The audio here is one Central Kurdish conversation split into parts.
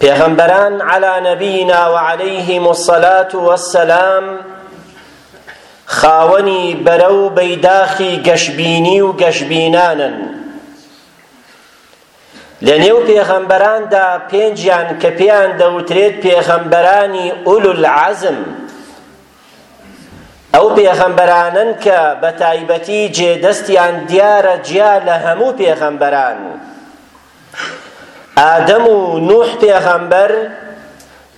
پێغەمبەران علی نبینا و علیهم الصلاة والسلام خاوەنی بەرە و بەیداخی گەشبینی و گەشبینانن لە نێو پێغەمبەراندا پێنجیان کە پێیان دەوترێت پێغەمبەرانی ئول العزم ئەو پێغەمبەرانن کە بە تایبەتی جێدەستیان دیارە جیا لە هەموو پێغەمبەران ئادەم و نوح پێغەمبەر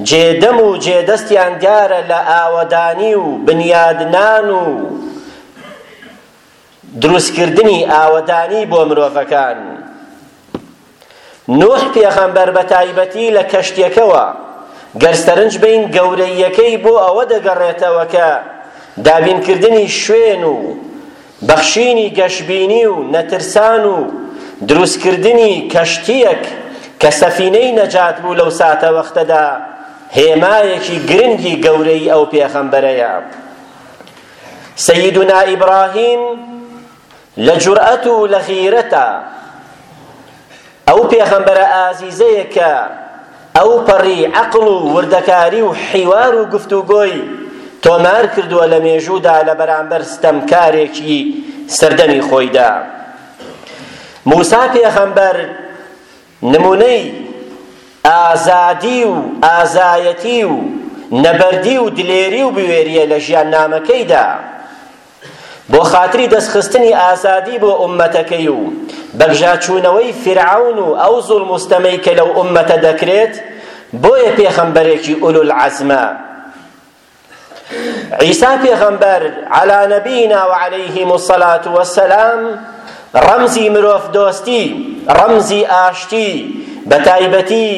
جێدەم و جێدەستیان دیارە لە ئاوەدانی و بنیادنان و دروستکردنی ئاوەدانی بۆ مرۆڤەکان نوح پێغەمبەر بە تایبەتی لە کەشتێکەوە گەر سەرنج بین گەورەیەکەی بۆ ئەوە دەگەڕێتەوە کە دابینکردنی شوێن و بەخشینی گەشبینی و نەترسان و دروستکردنی کەشتییەک کە سەفینەی نەجات بوو لەو ساتەوەختەدا هێمایەکی گرنگی گەورەی ئەو پێغەمبەرەیە سەیدنا ئیبراهیم لە جورئەت و لە غیرەتە ئەو پێغەمبەرە ئازیزەیە کە ئەوپەڕی عەقڵ و وردەکاری و حیوار و گفتوگۆی تۆمار کردووە لە مێژوودا لە بەرامبەر ستەمکارێکی سەردەمی خۆیدا موسا پێغەمبەر نمونەی ئازادی و ئازایەتی و نەبەردی و دلێری و بوێریە لە ژیان نامەکەیدا بۆ خاتری دەستخستنی ئازادی بۆ ئومەتەکەی و بەگژاچوونەوەی فرعون و ئەو زوڵم و ستەمەی کە لەو ئومەتە دەکرێت بۆیە پێخەمبەرێکی ئولول عەزمە عیسا پێغەمبەر علا نبینا و علیهم الصلاة والسلام ڕەمزی مرۆڤ دۆستی ڕەمزی ئاشتی بە تایبەتی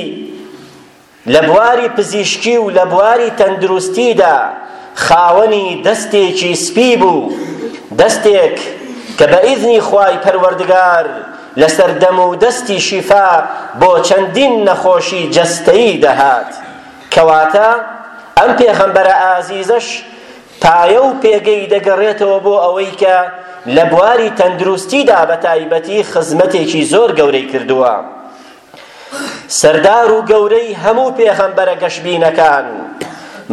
لە بواری پزیشکی و لە بواری تەندروستیدا خاوەنی دەستێکی سپی بوو، دەستێک کە بە ئیزنی خوای پەروەردگار لەسەر دەم و دەستی شیفا بۆ چەندین نەخۆشی جەستەیی دەهات. کەواتە ئەم پێغەمبەرە ئازیزەش پایە و پێگەی دەگەڕێتەوە بۆ ئەوەی کە لە بواری تەندروستیدا بە تایبەتی خزمەتێکی زۆر گەورەی کردووە. سەردار و گەورەی هەموو پێغەمبەرە گەشبینەکان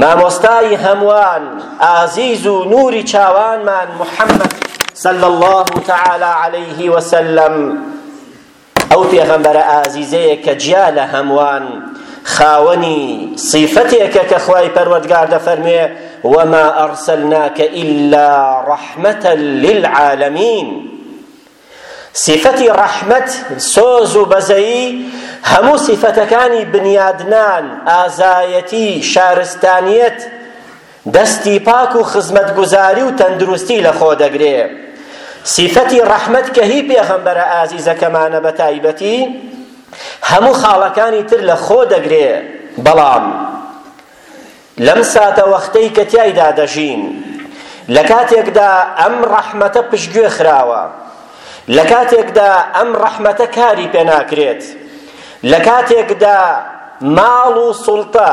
مامۆستای هەموان ئازیز و نوری چاوانمان محەممەد صلى الله تعالى عليه وسلم ئەو پێغەمبەرە ئازیزەیە کە جیا لە هەموان خاوەنی صیفەتێکە کە خوای پەروەردگار دەفەرموێ وما أرسلناك إلا رحمة للعالمين سیفەتی ڕەحمەت سۆز و بەزەیی هەموو سیفەتەکانی بنیادنان ئازایەتی شارستانیەت دەستی پاک و خزمەتگوزاری و تەندروستی لە خۆ دەگرێ سیفەتی ڕەحمەت کە هی پێغەمبەرە ئازیزەکەمانە بە تایبەتی هەموو خاڵەکانی تر لە خۆ دەگرێ بەڵام لەم ساتەوەختەی کە تیایدا دەژین لە کاتێکدا ئەم ڕەحمەتە پشتگوێ خراوە لە کاتێکدا ئەم ڕەحمەتە کاری پێ ناکرێت لە کاتێکدا ماڵ و سوڵتە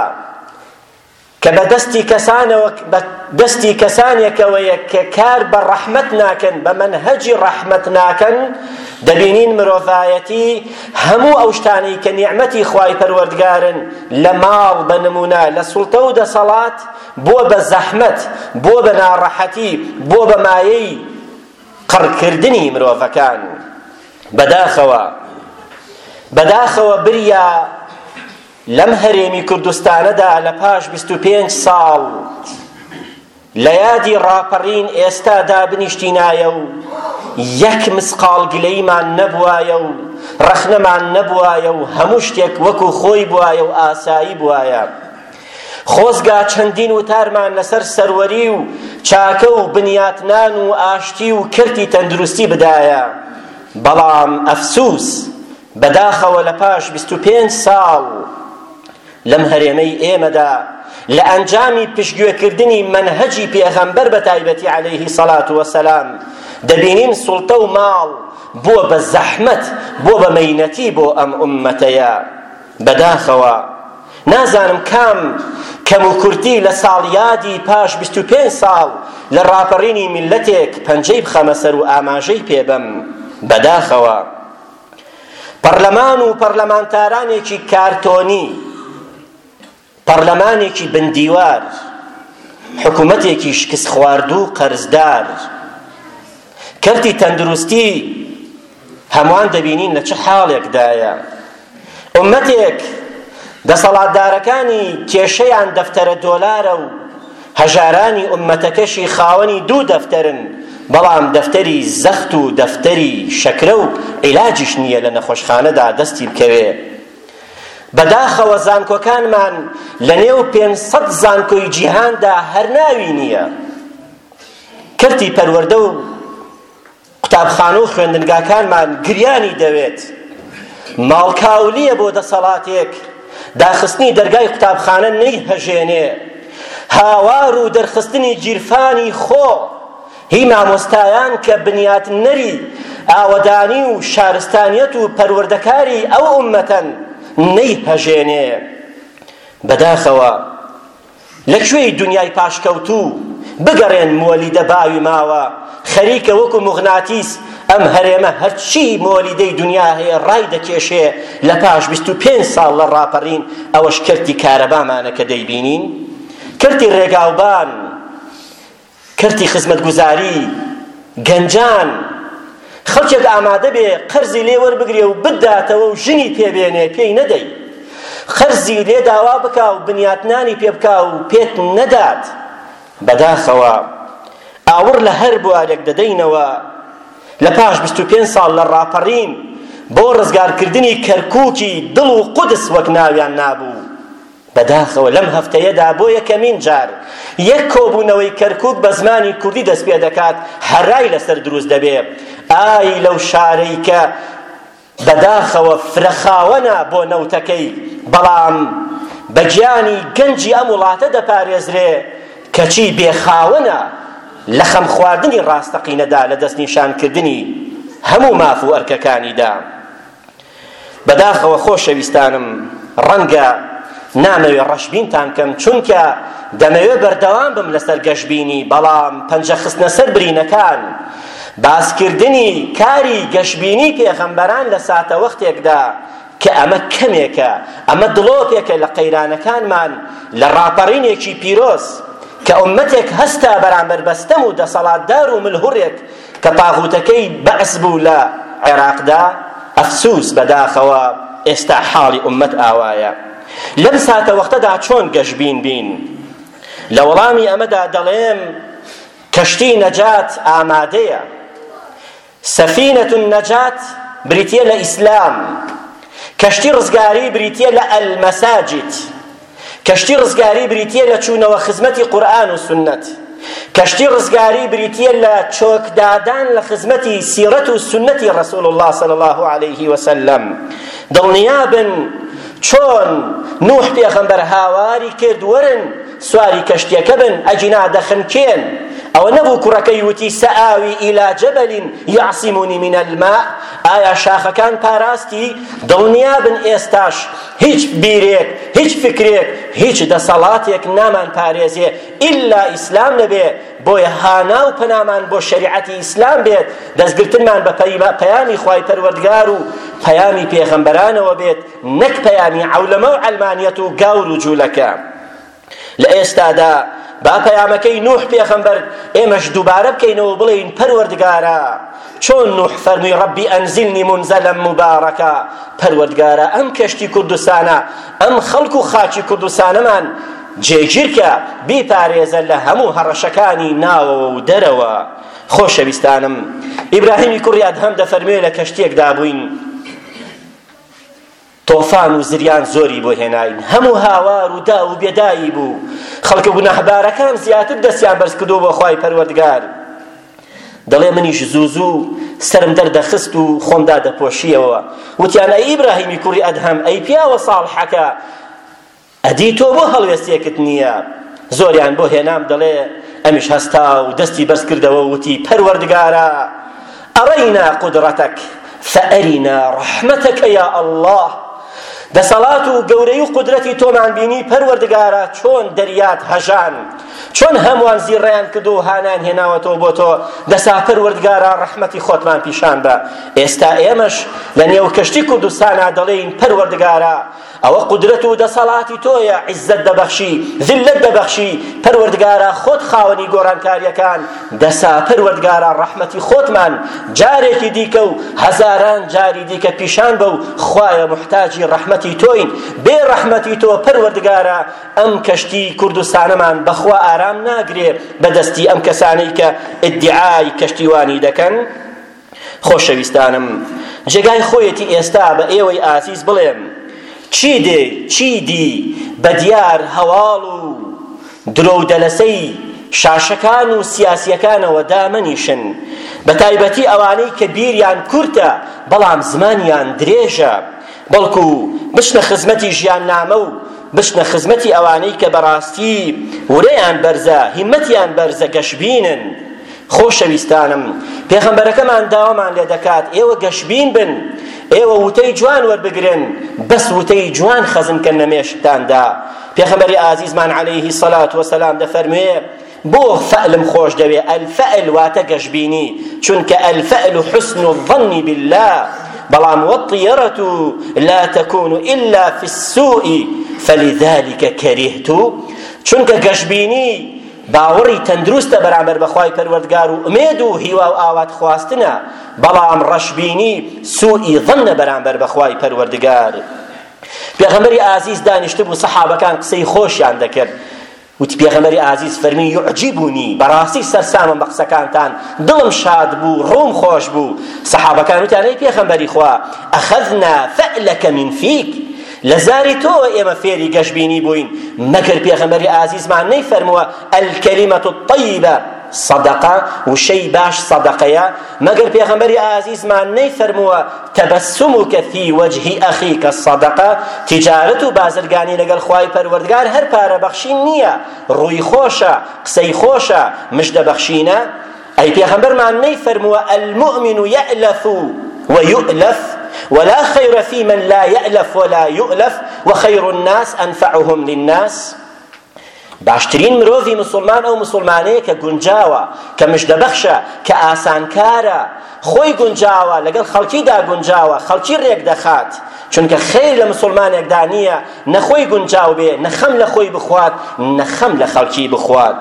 کە بە دەستی کەسانەوە بە دەستی کەسانێکەوەیە کە کار بە ڕەحمەت ناکەن بە مەنهەجی ڕەحمەت ناکەن دەبینین مرۆڤایەتی هەموو ئەو شتانەی کە نیعمەتی خوای پەروەردگارن لە ماڵ بە نمونە لە سوڵتە و دەسەڵات بۆ بە زەحمەت بۆ بە ناڕەحەتی بۆ بە مایەی قڕکردنی مرۆڤەکان بەداخەوە بەداخەوە بریا لەم هەرێمی کوردستانەدا لە پاش بیست و پێنج ساڵ لە یادی ڕاپەڕین ئێستا دابنیشتینایە و یەک مسقاڵ گلەیمان نەبوایە و ڕەخنەمان نەبوایە و هەموو شتێک وەکو خۆی بوایە و ئاسایی بوایە خۆزگا چەندین وتارمان لەسەر سەروەری و چاکە و بنیاتنان و ئاشتی و کەرتی تەندروستی بدایە بەڵام ئەفسوس بەداخەوە لە پاش بیست و پێنج ساڵ لەم هەرێمەی ئێمەدا لە ئەنجامی پشتگوێکردنی مەنهەجی پێغەمبەر بە تایبەتی عەلەیهی سەڵات وەسەلام دەبینین سوڵتە و ماڵ بووە بە زەحمەت بووە بە مەینەتی بۆ ئەم ئوممەتەیە بەداخەوە نازانم کام کەم و کورتی لە ساڵیادی پاش بیست و پێنج ساڵ لە ڕاپەڕینی میللەتێک پەنجەی بخەمە سەر و ئاماژەی پێبەم بەداخەوە پەرلەمان و پەرلەمانتارانێکی کارتۆنی پەرلەمانێکی بندیوار حکوومەتێکی شکست خواردوو قەرزدار کەرتی تەندروستی هەمووان دەبینین لە چه حاڵێکدایە ئوممەتێک دەسەڵاتدارەکانی کێشەیان دەفتەرە دۆلارە و هەژارانی ئوممەتەکەشی خاوەنی دوو دەفتەرن بەڵام دەفتەری زەخت و دەفتەری شەکرە و عیلاجیش نییە لە نەخۆشخانەدا دەستی بکەوێ بەداخەوە زانکۆکانمان لە نێو پێنج سەد زانکۆی جیهاندا هەر ناوی نییە کەرتی پەروەردە و قوتابخانە و خوێندنگاکانمان گریانی دەوێت ماڵکاو نییە بۆ دەسەڵاتێک داخستنی دەرگای قوتابخانە نەیهەژێنێ هاوار و دەرخستنی گیرفانی خۆ هی مامۆستایان کە بنیاتنەری ئاوەدانی و شارستانیەت و پەروەردەکاری ئەو ئومەتەن نەیهەژێنێ بەداخەوە لە کوێی دونیای پاشکەوتوو بگەڕێن مۆلیدە باوی ماوە خەریکە وەکو موغناتیس ئەم هەرێمە هەرچی مۆلیدەی دنیا هەیە ڕای دەکێشێ لە پاش بیست و پێنج ساڵ لە ڕاپەڕین ئەوەش کەرتی کارەبامانە کە دەیبینین کەرتی ڕێگاوبان کەرتی خزمەتگوزاری گەنجان خەڵکێک ئامادە بێ قەرزی لێ وەربگرێ و بداتەوە و ژنی پێ بێنێ پێی نەدەی قەرزی لێ داوا بکا و بنیاتنانی پێ بکا و پێت نەدات بەداخەوە ئاوڕ لە هەر بوارێک دەدەینەوە لە پاش 25 ساڵ لە ڕاپەڕین بۆ ڕزگارکردنی کەرکووکی دڵ و قودس وەک ناویان نابوو بەداخەوە لەم هەفتەیەدا بۆ یەکەمین جار یەک کۆبوونەوەی کەرکوک بە زمانی کوردی دەست پێ دەکات هەرای لەسەر دروست دەبێ ئای لەو شارەی کە بەداخەوە فرەخاوەنە بۆ نەوتەکەی بەڵام بە گیانی گەنجی ئەم وڵاتە دەپارێزرێ کەچی بێخاوەنە لە خەمخواردنی ڕاستەقینەدا لە دەستنیشانکردنی هەموو ماف و ئەرکەکانیدا بەداخەوە خۆشەویستانم ڕەنگە نامەوێ ڕەشبینتان کەم چونکە دەمەوێ بەردەوام بم لەسەر گەشبینی بەڵام پەنجە خستنە سەر برینەکان باسکردنی کاری گەشبینی پێغەمبەران لە ساتەوەختێکدا کە ئەمە کەمێکە ئەمە دڵۆپێکە لە قەیرانەکانمان لە ڕاپەڕینێکی پیرۆز کە ئومەتێک هەستا بەرامبەر بەستەم و دەسەڵاتدار و ملهوڕێک کە طاغوتەکەی بەعس بوو لە عێراقدا ئەفسوس بەداخەوە ئێستا حاڵی ئوممەت ئاوایە لەم ساتەوەختەدا چۆن گەشبین بین لە وەڵامی ئەمەدا دەڵێم کەشتی نەجات ئامادەیە سەفینەت نەجات بریتیە لە ئیسلام کەشتی ڕزگاری بریتیە لە ئەلمەساجد کەشتی ڕزگاری بریتییە لە چوونەوە خزمەتی قورئان و سوننەت کەشتی ڕزگاری بریتییە لە چۆکدادان لە خزمەتی سیرەت و سوننەتی ڕسول الله صلی الله علیه وسلم دڵنیا بن چۆن نوح پێغەمبەر هاواری کرد وەرن سواری کەشتیەکە بن ئەجینا دەخنکێن ئەوە نەبوو کوڕەکەی وتی سەئاوی ئیلا جەبەلین یعصیمونی من الماء ئایا شاخەکان پاراستی دڵنیا بن ئێستاش هیچ بیرێک هیچ فکرێک هیچ دەسەڵاتێک نامان پارێزێ ئیلا ئیسلام نەبێ بۆیە هانا و پەنامان بۆ شەریعەتی ئیسلام بێت دەستگرتنمان بە پەیامی خوای پەروەردگار و پەیامی پێغەمبەرانەوە بێت نەک پەیامی عەولەمە و عەلمانیەت و گاور و جوولەکە لە ئێستادا با پەیامەکەی نوح پێخەمبەر ئێمەش دووبارە بکەینەوە و بڵێین پەروەردگارە چۆن نوح فەرمی ڕەبی ئەنزلنی منزەلە مبارەکە پەروەردگارە ئەم کەشتی کوردستانە ئەم خەڵک و خاچی کوردستانەمان جێگیرکە بیپارێزە لە هەموو هەڕەشەکانی ناوەوە و دەرەوە خۆشەویستانم ئیبراهیمی کوڕی ئەدهەم دەفەرموێ لە کەشتێکدا بووین تۆفان و زریان زۆری بۆ هێناین هەموو هاوار و داو و بێدایی بوو خەڵکە گوناهبارەکان زیاتر دەستیان بەرز کردو بۆ خوای پەروەردگار دەڵێ منیش زوو زوو سرم دەردەخست و خۆم دادەپۆشیەوە وتیان ئەی ئیبراهیمی کوڕی ئەدهەم ئەی پیاوە ساڵحەکە ئەدی تۆ بۆ هەڵوێستێکت نییە؟ زۆریان بۆ هێنام دەڵێ، ئەمیش هەستا و دەستی بەرز کردەوە و وتی، پەروەردگارا! ئەڕینا قودڕەتەک، فەئەرینا ڕەحمەتەک یا ئەڵڵا! دەسەڵات و گەورەی و قودرەتی تۆمان بینی پەروەردگارا چۆن دەریات هەژان، چۆن هەمووان زیڕەیان کردووە و هانیان هێناوەتەوە بۆ تۆ، دەسا پەروەردگارا ڕەحمەتی خۆتمان پیشان بە، ئێستا ئێمەش لەنێو کەشتی کوردستانا دەڵێین پەروەردگارا ئەوە قودرەت و دەسەڵاتی تۆیە عیززەت دەبەخشی ذلت دەبەخشی پەروەردگارا خۆت خاوەنی گۆڕانکاریەکان دەسا پەروەردگارا ڕەحمەتی خۆتمان جارێکی دیکە و هەزاران جاری دیکە پیشان بە و خوایە محتاجی ڕەحمەتی تۆین بێ ڕەحمەتی تۆ پەروەردگارا ئەم کەشتی کوردستانەمان بەخوا ئارام ناگرێ بەدەستی ئەم کەسانەی کە ئیدعای کەشتیوانی دەکەن خۆشەویستانم جێگای خۆیەتی ئێستا بە ئێوەی ئازیز بڵێم چی دێ چی دی بەدیار هەواڵ و درۆ و دەلەسەی شاشەکان و سیاسیەکانەوە دامەنیشن بە تایبەتی ئەوانەی کە بیریان کورتە بەڵام زمانیان درێژە بەڵکو بچنە خزمەتی ژیان نامە و بچنە خزمەتی ئەوانەی کە بەڕاستی ورەیان بەرزە هیمەتیان بەرزە گەشبینن خۆشەویستانم، پێغەمبەرەکەمان داوامان لێ دەکات، ئێوە گەشبین بن، ئێوە وتەی جوان وەربگرن، بەس وتەی جوان خەزن بکەن لە مێشکتاندا. پێغەمبەری ئازیزمان عەلەیهی سەلات وەسەلام دەفەرموێ، بۆ فەئلم خۆش دەوێ، ئەلفەئل واتە گەشبینی، چونکە ئەلفەئل حسن الظن باللە، بەڵام وەالطیرە لا تکون الا فی السوء فلذلک کریهت، چونکە گەشبینی باوەڕی تەندروستە بەرامبەر بە خوای پەروەردگار و ئومێد و هیوا و ئاوات خواستنە بەڵام ڕەشبینی سوئی ظنە بەرامبەر بە خوای پەروەردگار پێغەمبەری ئازیز دانیشتبوو سەحابەکان قسەی خۆشیان دەکرد وتی پێغەمبەری ئازیز فەرمی یعجیبونی بەڕاستی سەرسامم بە قسەکانتان دڵم شاد بوو ڕووم خۆش بوو سەحابەکان وتیان ئەی پێغەمبەری خوا ئەخەذنا فەئلەکە من فیک لە زاری تۆوە ئێمە فێری گەشبینی بووین مەگەر پێغەمبەری ئازیزمان نەیفەرمووە الکلمە الطیبە صدقە وشەی باش صدقەیە مەگەر پێغەمبەری ئازیزمان نەیفەرمووە تەبەسموکە فی وەجهی ئەخیکە صدقە تجارەت و بازرگانی لەگەڵ خوای پەروەردگار هەر پارە بەخشین نییە ڕووی خۆشە قسەی خۆشە مژدە بەخشینە ئەی پێغەمبەرمان نەیفەرمووە المومن یەئلەف و یؤلەف ولا خیر فی من لا یەئلەف ولا یؤلەف و خیر الناس انفعهم للناس باشترین مرۆڤی مسلمان ئەو مسلمانەیە کە گونجاوە کە مژدەبەخشە کە ئاسانکارە خۆی گونجاوە لەگەڵ خەڵکیدا گونجاوە خەڵکی ڕێک دەخات چونکە خیر لە مسلمانێکدا نییە نەخۆی گونجاو بێ نەخەم لە خۆی بخوات نەخەم لە خەڵکی بخوات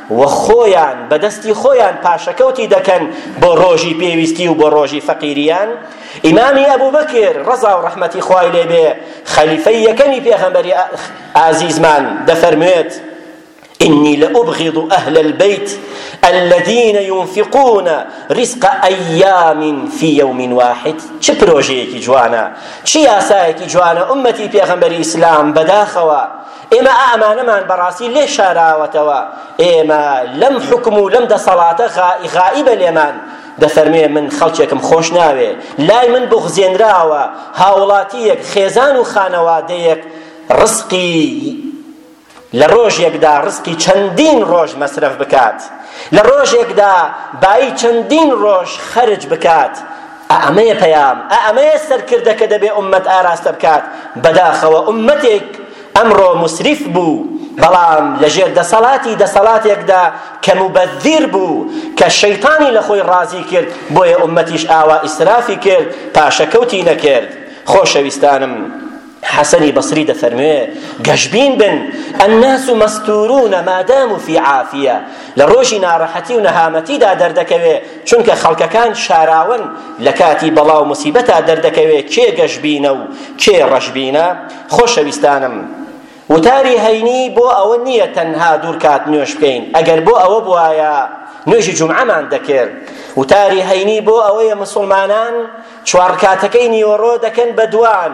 و خۆیان بە دەستی خۆیان پاشەکەوتی دەکەن بۆ ڕۆژی پێویستی و بۆ ڕۆژی فەقیریان ئیمامی ئەبوو بەکر ڕەزا و ڕەحمەتی خوای لێبێ خەلیفەی یەکەمی پێغەمبەری ئازیزمان دەفەرموێت إني لأبغض أهل البيت الذين ينفقون رزق أيام في يوم واحد چه پروژەیەکی جوانە چه یاسایەکی جوانە ئومەتی پێغەمبەری ئیسلام بەداخەوە ئێمە ئامانەمان بەڕاستی لێ شاراوەتەوە ئێمە لەم حکم و لەم دەسەڵاتە غائیبە لێمان دەفەرمێ من خەڵکێکم خۆش ناوێ لای من بغزێنراوە هاوڵاتیەک خێزان و خانەوادەیەک ڕسقی لە ڕۆژێکدا ڕسقی چەندین ڕۆژ مەسرف بکات لە ڕۆژێکدا بایی چەندین ڕۆژ خەرج بکات ئا ئەمەیە پەیام، ئا ئەمەیە سەرکردە کە دەبێ ئوممەت ئاراستە بکات، بەداخەوە ئوممەتێک ئەمڕۆ موسریف بوو، بەڵام لە ژێر دەسەڵاتی دەسەڵاتێکدا کە موبەذیر بوو، کە شەیتانی لە خۆی ڕازی کرد، بۆیە ئوممەتیش ئاوا ئیسرافی کرد، پاشەکەوتی نەکرد. خۆشەویستانم! حەسەنی بەسری دەفەرموێ گەشبین بن الناس مستورون ما داموا في عافیە لە ڕۆژی ناڕەحەتی و نەهامەتیدا دەردەکەوێ چونکە خەڵکەکان شاراون لە کاتی بەڵا و مسیبەتا دەردەکەوێ کێ گەشبینە و کێ ڕەشبینە خۆشەویستانم وتاری هەینی بۆ ئەوە نییە تەنها دوور کات نوێش بکەین ئەگەر بۆ ئەوە بوایە نوێژی جمعەمان دەکرد وتاری هەینی بۆ ئەوەیە مسلمانان چوار رکاتەکەی نیوەڕۆ دەکەن بە دوان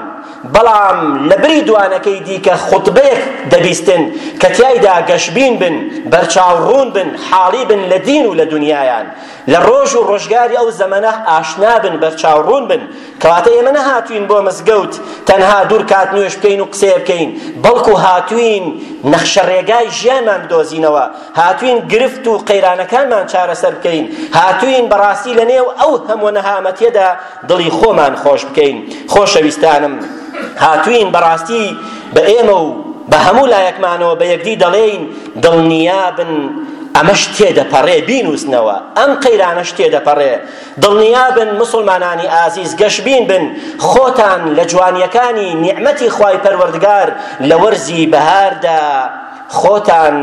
بەڵام لە بری دوانەکەی دیکە خوتبەیەک دەبیستن کە تیایدا گەشبین بن بەرچاوڕوون بن حاڵی بن لە دین و لە دنیایان لە ڕۆژ و ڕۆژگاری ئەو زەمەنە ئاشنا بن بەرچاوڕوون بن کەواتە ئێمە نەهاتوین بۆ مزگەوت تەنها دوور کات نوێش بکەین و قسەیە بکەین بەڵکو هاتوین نەخشە ڕێگای ژیانمان بدۆزینەوە هاتوین گرفت و قەیرانەکانمان چارەسەر بکەین هاتوین بەڕاستی لە نێو ئەو هەموو نەهامەتیەدا دڵی خۆمان خۆش بکەین خۆشەویستانم هاتوین بەڕاستی بە ئێمە و بە هەموو لایەکمانەوە بە یەکدی دەڵێین دڵنیابن ئەمەش تێدەپەڕێ بینوسنەوە ئەم قەیرانەش تێدەپەڕێ دڵنیابن مسلمانانی ئازیز گەشبین بن خۆتان لە جوانیەکانی نیعمەتی خوای پەروەردگار لە وەرزی بەهاردا خۆتان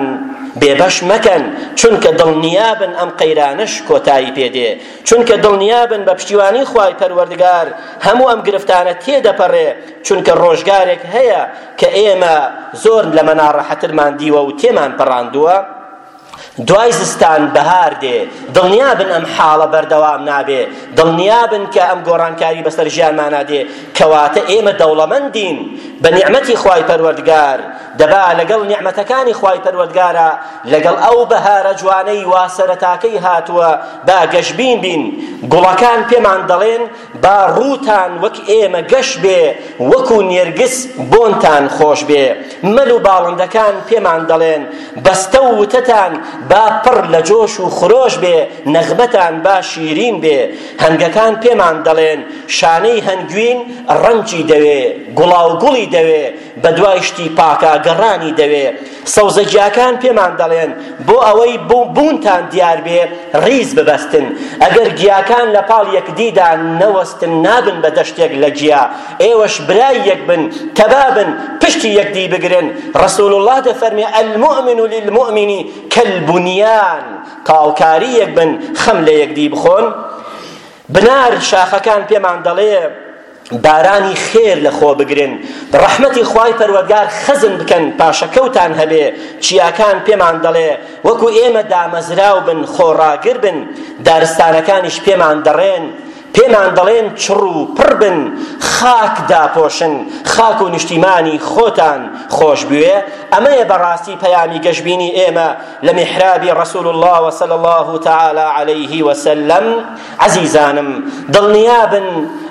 بێبەش مەکەن چونکە دڵنیابن ئەم قەیرانەش کۆتایی پێدێ چونکە دڵنیابن بە پشتیوانی خوای پەروەردگار هەموو ئەم گرفتانە تێدەپەڕێ چونکە ڕۆژگارێک هەیە کە ئێمە زۆر لە مەناڕەحەترمان دیوە و تێمان پەڕاندووە دوای زستان بەهار دێ دڵنیا بن ئەم حاڵە بەردەوام نابێ دڵنیا بن کە ئەم گۆڕانکاری بەسەر ژیانمانا دێ کەواتە ئێمە دەوڵەمەندین بە نیعمەتی خوای پەروەردگار دەبا لەگەڵ نیعمەتەکانی خوای پەروەردگارا لەگەڵ ئەو بەهارە جوانەی وا سەرەتاکەی هاتووە با گەشبین بین گوڵەکان پێمان دەڵێن با ڕووتان وەک ئێمە گەش بێ وەکو نێرگس بۆنتان خۆش بێ مەل و باڵندەکان پێمان دەڵێن بەستە و وتەتان با پڕ لە جۆش و خرۆش بێ نەغمەتان با شیرین بێ هەنگەکان پێمان دەڵێن شانەی هەنگوین ڕەنجی دەوێ گوڵاو گوڵی دەوێ بەدوای شتی پاکا گەڕانی دەوێ سەوزە گیاکان پێمان دەڵێن بۆ ئەوەی بوونتان دیار بێ ڕیز ببەستن ئەگەر گیاکان لە پاڵ یەکدیدا نەوەستن نابن بە دەشتێک لە گیا ئێوەش برای یەک بن تەبابن پشتی یەکدی بگرن ڕسول الله دەفەرمێ المؤمن للمؤمن کەلبنیان تاوکاری یەک بن خەم لە یەکدی بخۆن بنار شاخەکان پێمان دەڵێ بارانی خێر لە خۆ بگرن ڕەحمەتی خوای پەروەردگار خەزن بکەن پاشەکەوتان هەبێ چیاکان پێمان دەڵێ وەکو ئێمە دامەزراو بن خۆڕاگر بن دارستانەکانیش پێمان دەڕێن پێمان دەڵێن چڕ و پڕ بن خاک داپۆشن خاک و نیشتیمانی خۆتان خۆش بوێ ئەمەیە بەڕاستی پەیامی گەشبینی ئێمە لە میحرابی رسول الله و صلی الله تعالی علیه و سلم عزیزانم دڵنیا بن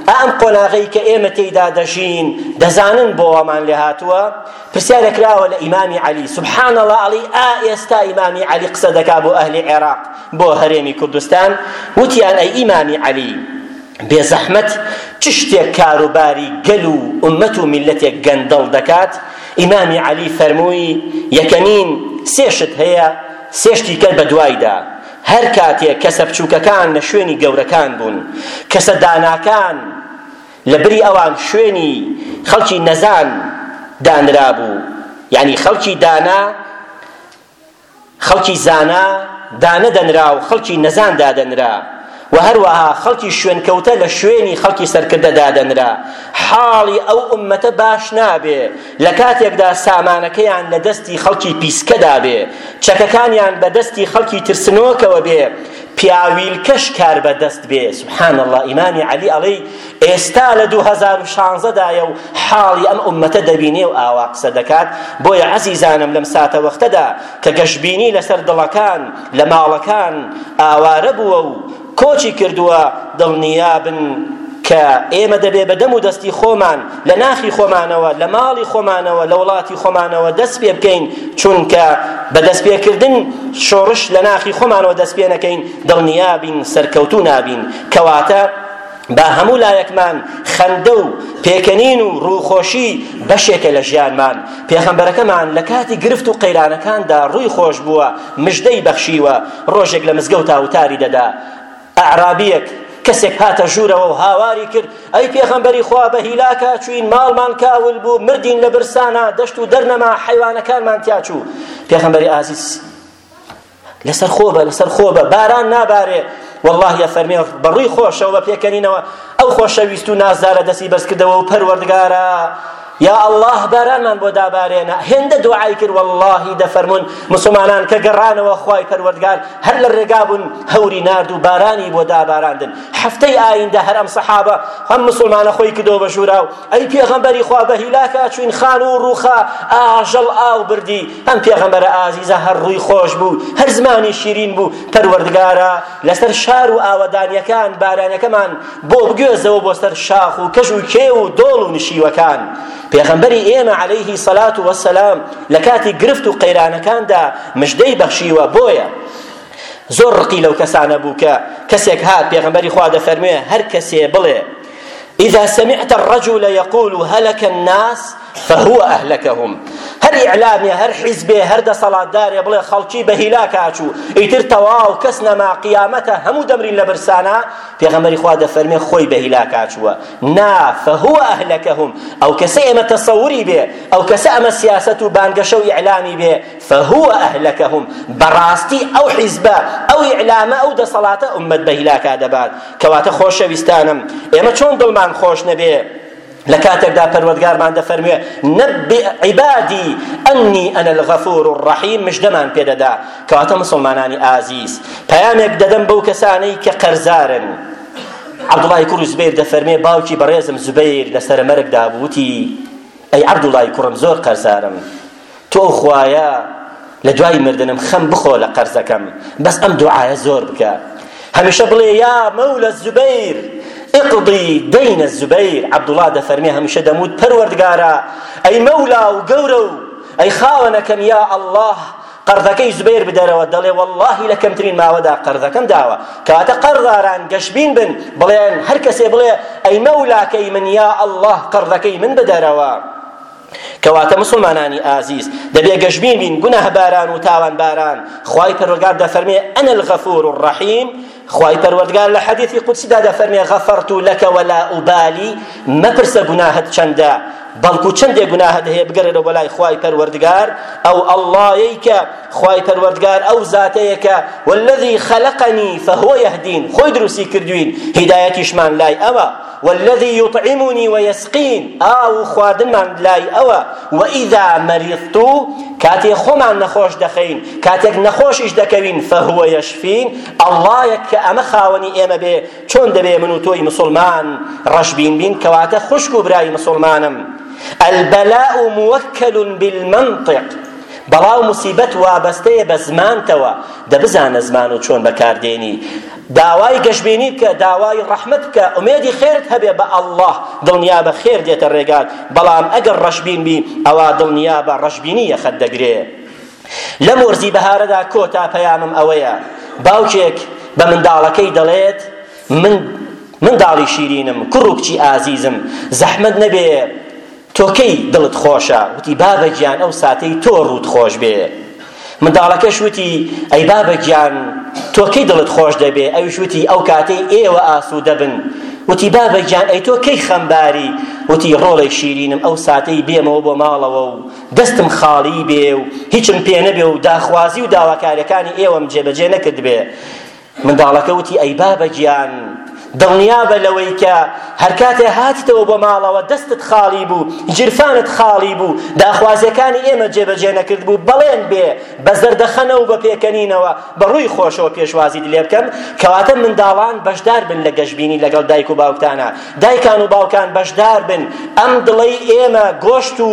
ئەم قۆناغەی کە ئێمە تێیدا دەژین دەزانن بۆ وامان لێ هاتووە پرسیارە کراوە لە ئیمامی عەلی سبحان الله علی ئا ئێستا ئیمامی عەلی قسە دەکا بۆ ئەهلی عێراق بۆ هەرێمی کوردستان وتیان ئەی ئیمامی عەلی بێ زەحمەت چ شتێک کاروباری گەل و ئومەت و میللەتێک گەندەڵ دەکات ئیمامی عەلی فەرمووی یەکەمین سێ شت هەیە سێ شتی کەر بە دوایدا هەر کاتێک کەسە بچووکەکان لە شوێنی گەورەکان بوون کەسە داناکان لە بری ئەوان شوێنی خەڵکی نەزان دانرابوو یعنی خەڵکی دانا خەڵکی زانا دانەدەنرا و خەڵکی نەزان دادەنرا و هەروەها خەڵکی شوێنکەوتە لە شوێنی خەڵکی سەرکردە دادەنرا حاڵی ئەو ئومەتە باش نابێ لە کاتێکدا سامانەکەیان لە دەستی خەڵکی پیسکەدا بێ چەکەکانیان بە دەستی خەڵکی ترسنۆکەوە بێ پیاویلکەش کار بەدەست بێ سبحان الله ئیمامی عەلی ئەڵێی ئێستا لە دوو هەزار و شانزە دایە و حاڵی ئەم ئوممەتە دەبینێ و ئاوا قسە دەکات بۆیە عەزیزانم لەم ساتە وەختەدا کە گەشبینی لەسەر دڵەکان لە ماڵەکان ئاوارە بووە و کۆچی کردووە دڵنیابن کە ئێمە دەبێ بە دەم و دەستی خۆمان لە ناخی خۆمانەوە لە ماڵی خۆمانەوە لە وڵاتی خۆمانەوە دەست پێ بکەین چونکە بە دەست پێکردن شۆڕش لە ناخی خۆمانەوە دەست پێ نەکەین دڵنیابین سەرکەوتوو نابین کەواتە با هەموو لایەکمان خەندە و پێکەنین و ڕووخۆشی بەشێکە لە ژیانمان پێخەمبەرەکەمان لە کاتی گرفت و قەیرانەکاندا ڕووی خۆش بووە مژدەی بەخشیوە ڕۆژێک لە مزگەوتا وتاری دەدا ئەعرابیەک کەسێک هاتە ژوورەوە و هاواری کرد ئەی پێغەمبەری خوا بە هیلاکە چوین ماڵمان کاول بوو مردین لە برسانە دەشت و دەرنەما حیوانەکانمان تیاچوو پێغەمبەری ئازیز لەسەر خۆ بە لەسەر خۆ بە باران نابارێ والله یا فەرمێ بە ڕووی خۆشەوە بە پێکەنینەوە ئەو خۆشەویست و نازدارە دەستی بەرز کردەوە و پەروەردگارە یا الله بارانمان بۆ دابارێنە هێندە دوعای کرد واللهی دەفەرمون مسلمانان کە گەڕانەوە خوای پەروەردگار هەر لە ڕێگا بوون هەوری نارد و بارانی بۆ داباراندن هەفتەی ئایندە هەر ئەم سەحابە هەم مسلمانە خۆی کردەوە بە ژوورا و ئەی پێغەمبەری خوا بە هیلاکە چوین خان و ڕووخا ئاژەڵ ئاو بردی ئەم پێغەمبەرە ئازیزە هەر ڕووی خۆش بوو هەر زمانی شیرین بوو پەروەردگارە لەسەر شار و ئاوەدانیەکان بارانەکەمان بۆ بگوێزەوە بۆ سەر شاخ و کەژ و کێ و دۆڵ و نشیوەکان پێغەمبەری ئێمە عەلەیهی سەلات و وەسەلام لە کاتی گرفت و قەیرانەکاندا مژدەی بەخشیوە بۆیە زۆر ڕقی لەو کەسانە بوو کە کەسێک هات پێغەمبەری خوا دەفەرموێ هەر کەسێ بڵێ إذا سمعت الرجل يقول هلك الناس فهو أهلكهم هەر ئیعلامیە هەر حیزبێ هەر دەسەڵاتدارێ بڵێ خەڵکی بە هیلاک هاچوو ئیتر تەواو کەس نەما قیامەتە هەموو دەمرین لە برسانە پێغەمبەری خوا دەفەرمێ خۆی بە هیلاک هاچووە نا فهو أهلكهم ئەو کەسە ئێمە تەسەوری بێ ئەو کەسە ئەمە سیاسەت و بانگەشە و ئیعلامی بێ فهو اهلکهم بەڕاستی ئەو حیزبە ئەو ئیعلامە ئەو دەسەڵاتە ئوممەت بە هیلاکا دەبات کەواتە خۆشەویستانم ئێمە چۆن دڵمان خۆش نەبێ لە کاتێکدا پەروەردگارمان دەفەرموێ نەبئ عیبادی ئەنی ئەنە الغەفور الرحیم مژدەمان پێدەدا کەواتە مسلمانانی ئازیز پەیامێک دەدەم بەو کەسانەی کە قەرزارن عەبدوڵای کوڕ زبیر دەفەرمێ باوکی بەڕێزم زبیر لە سەرەمەرگدا بووتی ئەی عەبدوڵای کوڕم زۆر قەرزارم تۆ خوایە لە دوای مردنم خەم بخۆ لە قەرزەکەم بەس ئەم دوعایە زۆر بکە هەمیشە بڵێ یا مەولە زوبەیر اقضی دینە زوبەیر عەبدوڵا دەفەرمێ هەمیشە دەموت پەروەردگارە ئەی مەولا و گەورە و ئەی خاوەنەکەم یا ئەڵڵاه قەرزەکەی زبیر بدەرەوە دەڵێ واللهی لە کەمترین ماوەدا قەرزەکەم داوە کەواتە قەرزاران گەشبین بن بڵێن هەر کەسێ بڵێ ئەی مەولاکەی من یا ئەڵڵا قەرزەکەی من بدەرەوە کەواتە مسلمانانی ئازیز دەبێ گەشبین بین گوناهباران و تاوانباران خوای پەروەردگار دەفەرمێ انا الغفور الرحیم خوای پەروەردگار لە حەدیثی قودسیدا دەفەرمێ غەفەرت لەک ولا ئوبالی مەپرسە گوناهت چەندە بەڵکو چەندێ گوناهت هەیە بگەڕێرەوە بۆ لای خوای پەروەردگار ئەو ئەڵڵایەی کە خوای پەروەردگار ئەو زاتەیە کە والذی خەلەقەنی فهو یهدین خۆی دروستی کردوین هیدایەتیشمان لای ئەوە والذی یطعمنی و یسقین ئاو و خواردنمان لای ئەوە و اذا مریضت کاتێ خۆمان نەخۆش دەخەین کاتێک نەخۆشیش دەکەوین فهو یشفین ئەڵڵایە کە ئەمە خاوەنی ئێمە بێ چۆن دەبێ من و تۆی مسلمان ڕەشبین بین کەواتە خوشک و برای مسلمانم البلاء موکل بالمنطق بەڵاو مصیبەت وابەستەیە بە زمانتەوە دەبزانە زمان و چۆن بەکاردێنی داوای گەشبینی بکە داوای ڕەحمەت بکە ئومێدی خێرت هەبێ بە اللە دڵنیابە خێر دێتە ڕێگات بەڵام ئەگەر ڕەشبین بی ئەوا دڵنیابە ڕەشبینی یەخەت دەگرێ لەم وەرزی بەهارەدا کۆتا پەیامم ئەوەیە باوکێک بە منداڵەکەی دەڵێت من منداڵی شیرینم کوڕ و کچی ئازیزم زەحمەت نەبێ تۆ کەی دڵت خۆشە؟ وتی، بابە گیان ئەو ساتەی تۆ ڕووت خۆش بێ. منداڵەکەش وتی، ئەی بابە گیان تۆ کەی دڵت خۆش دەبێ؟ ئەویش وتی، ئەو کاتەی ئێوە ئاسوودە بن. وتی، بابە گیان ئەی تۆ کەی خەمباری؟ وتی، ڕۆڵەی شیرینم ئەو ساتەی بێمەوە بۆ ماڵەوە و دەستم خاڵی بێ و هیچم پێ نەبێ و داخوازی و داواکارییەکانی ئێوەم جێبەجێ نەکردبێ. منداڵەکە وتی ئەی بابە گیان دڵنیابە لەوەی کە هەرکاتێ هاتیتەوە بۆ ماڵەوە دەستت خاڵی بوو گیرفانت خاڵی بوو داخوازیەکانی ئێمە جێبەجێ نەکرد بوو بەڵێن بێ بە زەردەخەنە و بە پێکەنینەوە بە ڕووی خۆشەوە پێشوازیت لێ بکەم کەواتە منداڵان بەشدار بن لە گەشبینی لەگەڵ دایک و باوکتانە دایکان و باوکان بەشدار بن ئەم دڵەی ئێمە گۆشت و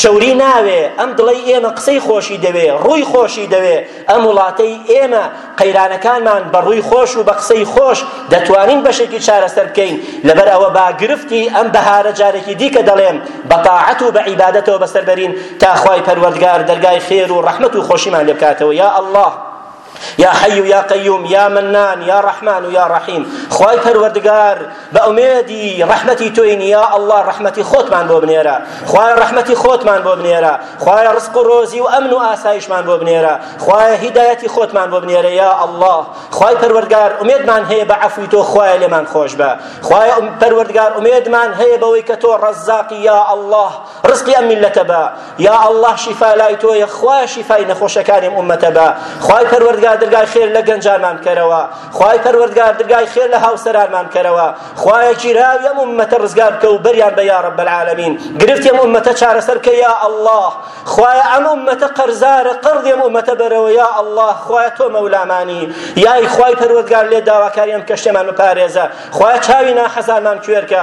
چەوری ناوێ ئەم دڵەی ئێمە قسەی خۆشی دەوێ ڕووی خۆشی دەوێ ئەم وڵاتەی ئێمە قەیرانەکانمان بە ڕووی خۆش و بە قسەی خۆش دەتوانین بەشێکی چارەسەر بکەین لەبەر ئەوە با گرفتی ئەم بەهارە جارێکی دیکە دەڵێم بە تاعەت و بە عیبادەتەوە بەسەر بەرین تا خوای پەروەردگار دەرگای خێر و ڕەحمەت و خۆشیمان لێ بکاتەوە یا ئەڵڵاه یا حەی و یا قەیوم یا مەنان یا ڕەحمان و یا ڕەحیم خوای پەروەردگار بە ئومێدی ڕەحمەتی تۆی نیا ئەڵڵا ڕەحمەتی خۆتمان بۆ بنێرە خوایە ڕەحمەتی خۆتمان بۆ بنێرە خوایە ڕزق و ڕۆزی و ئەمن و ئاسایشمان بۆ بنێرە خوایە هیدایەتی خۆتمان بۆ بنێرە یا ئەڵڵا خوای پەروەردگار ئومێدمان هەیە بە عەفوی تۆ خوایە لێمان خۆش بە خوایە پەروەردگار ئومێدمان هەیە بەوەی کە تۆ ڕەزاقی یا ئەڵڵا ڕزقی ئەم میللەتە بە یا اللە شیفا لای تۆیە خوایە شیفای نەخۆشەکانی ئەم ئومەتە بە خوای پەروەردگار درگای خێر لە گەنجانمان بکەرەوە خوای پەروەردگار درگای خێر لە هاوسەرانمان بکەرەوە خوایە گیراوی ئەم ئومەتە ڕزگار بکە و بەریان بە یا رب العالمین گرفتی ئەم ئومەتە چارەسەر بکە یا اللە خوایە ئەم ئومەتە قەرزارە قەرزی ئەم ئومەتە بەرەوە یا اللە خوایە تۆ مەولامانی یای خوای پەروەردگار لێ داواکاری ئەم کەشتێمان بپارێزە خوایە چاوی ناحەزانمان کوێرکە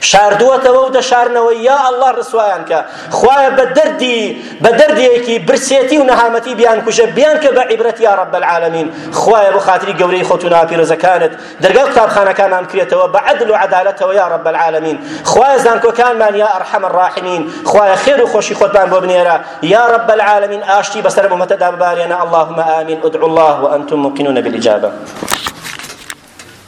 شاردووەتەوە و دەشارنەوە یا اللە ڕسوایان کە خوایە بە دەردی بە دەردێکی برسێتی و نەهامەتی بیان کوژە بیان کە بە عیبرەت یا رب العالمین خوایە بۆ خاتری گەورەی خۆت و ناوە پیرۆزەکانت دەرگا و قوتابخانەکانمان کرێتەوە بە عەدل و عەدالەتەوە یا رب العالمین خوایە زانکۆکانمان یا ئەرحەم الراحمین خوایە خێر و خۆشی خۆتمان بۆ بنێرە یا رب العالمین ئاشتی بەسەر ئومەتەدا ببارێنە اللهم آمین ادعوا الله وأنتم موقنون بالإجابة